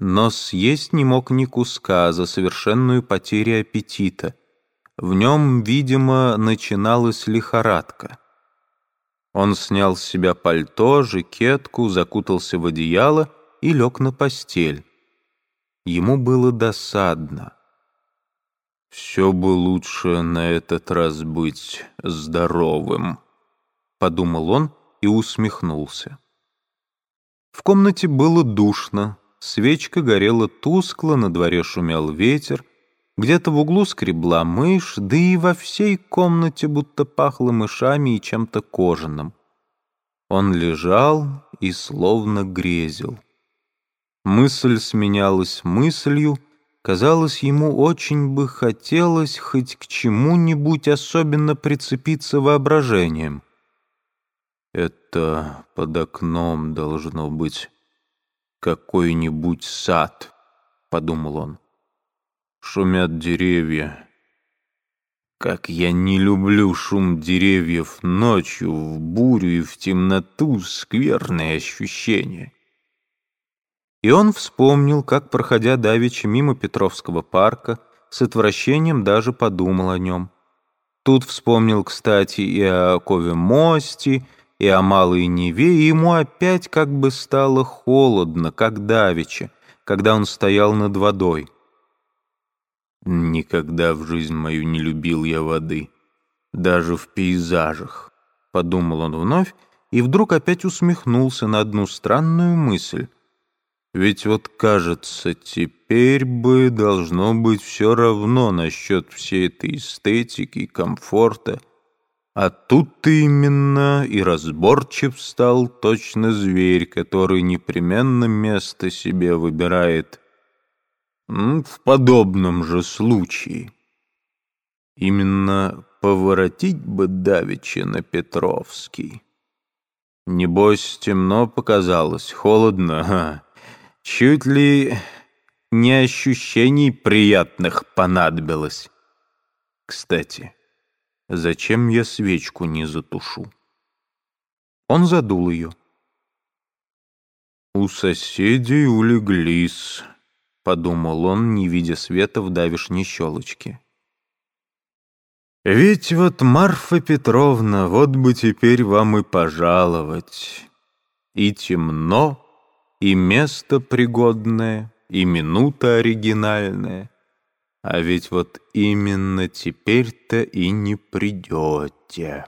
но съесть не мог ни куска за совершенную потерю аппетита. В нем, видимо, начиналась лихорадка. Он снял с себя пальто, жакетку, закутался в одеяло и лег на постель. Ему было досадно. «Все бы лучше на этот раз быть здоровым», — подумал он и усмехнулся. В комнате было душно, свечка горела тускло, на дворе шумел ветер, где-то в углу скребла мышь, да и во всей комнате будто пахло мышами и чем-то кожаным. Он лежал и словно грезил. Мысль сменялась мыслью, казалось, ему очень бы хотелось хоть к чему-нибудь особенно прицепиться воображением. Это под окном должно быть какой-нибудь сад, — подумал он. Шумят деревья. Как я не люблю шум деревьев ночью, в бурю и в темноту, скверное ощущение. И он вспомнил, как, проходя давеча мимо Петровского парка, с отвращением даже подумал о нем. Тут вспомнил, кстати, и о Кове мосте, и о Малой Неве, и ему опять как бы стало холодно, как давеча, когда он стоял над водой. «Никогда в жизнь мою не любил я воды, даже в пейзажах», — подумал он вновь, и вдруг опять усмехнулся на одну странную мысль. «Ведь вот, кажется, теперь бы должно быть все равно насчет всей этой эстетики комфорта». А тут ты именно и разборчив стал точно зверь, который непременно место себе выбирает. В подобном же случае. Именно поворотить бы давеча на Петровский. Небось, темно показалось, холодно, а? Чуть ли не ощущений приятных понадобилось. Кстати, Зачем я свечку не затушу? Он задул ее. «У соседей улеглись», — подумал он, не видя света в давишней щелочке. «Ведь вот, Марфа Петровна, вот бы теперь вам и пожаловать. И темно, и место пригодное, и минута оригинальная. А ведь вот именно теперь-то и не придете.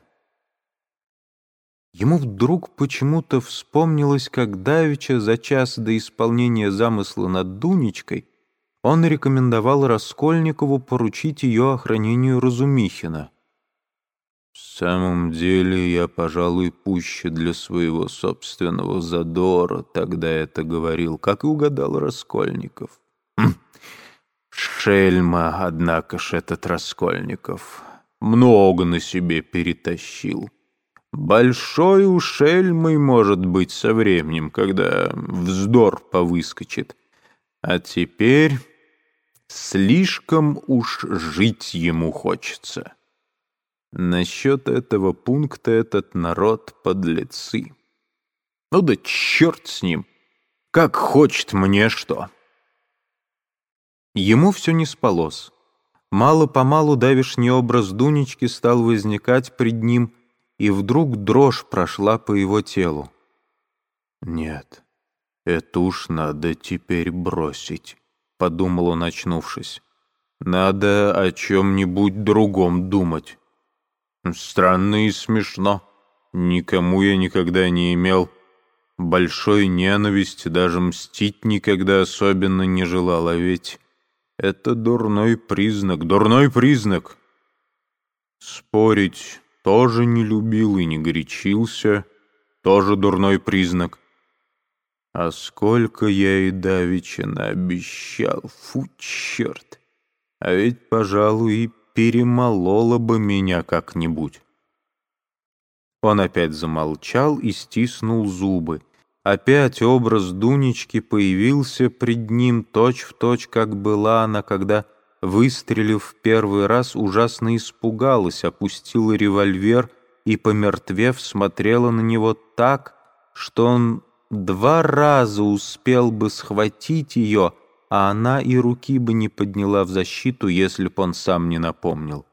Ему вдруг почему-то вспомнилось, как Давича за час до исполнения замысла над Дунечкой он рекомендовал Раскольникову поручить ее охранению Разумихина. «В самом деле я, пожалуй, пуще для своего собственного задора», — тогда это говорил, как и угадал Раскольников. Шельма, однако ж, этот Раскольников. Много на себе перетащил. Большой у шельмы может быть со временем, когда вздор повыскочит. А теперь слишком уж жить ему хочется. Насчет этого пункта этот народ подлецы. Ну да черт с ним, как хочет мне что. Ему все не спалось. Мало-помалу давишний образ Дунечки стал возникать пред ним, и вдруг дрожь прошла по его телу. «Нет, это уж надо теперь бросить», — подумал он, очнувшись. «Надо о чем-нибудь другом думать». Странно и смешно. Никому я никогда не имел большой ненависти, даже мстить никогда особенно не желал, а ведь это дурной признак, дурной признак. Спорить тоже не любил и не горячился, тоже дурной признак. А сколько я и давеча наобещал, фу, черт! А ведь, пожалуй, и перемолола бы меня как-нибудь. Он опять замолчал и стиснул зубы. Опять образ Дунечки появился пред ним точь-в-точь, точь, как была она, когда, выстрелив в первый раз, ужасно испугалась, опустила револьвер и, помертвев, смотрела на него так, что он два раза успел бы схватить ее, а она и руки бы не подняла в защиту, если б он сам не напомнил.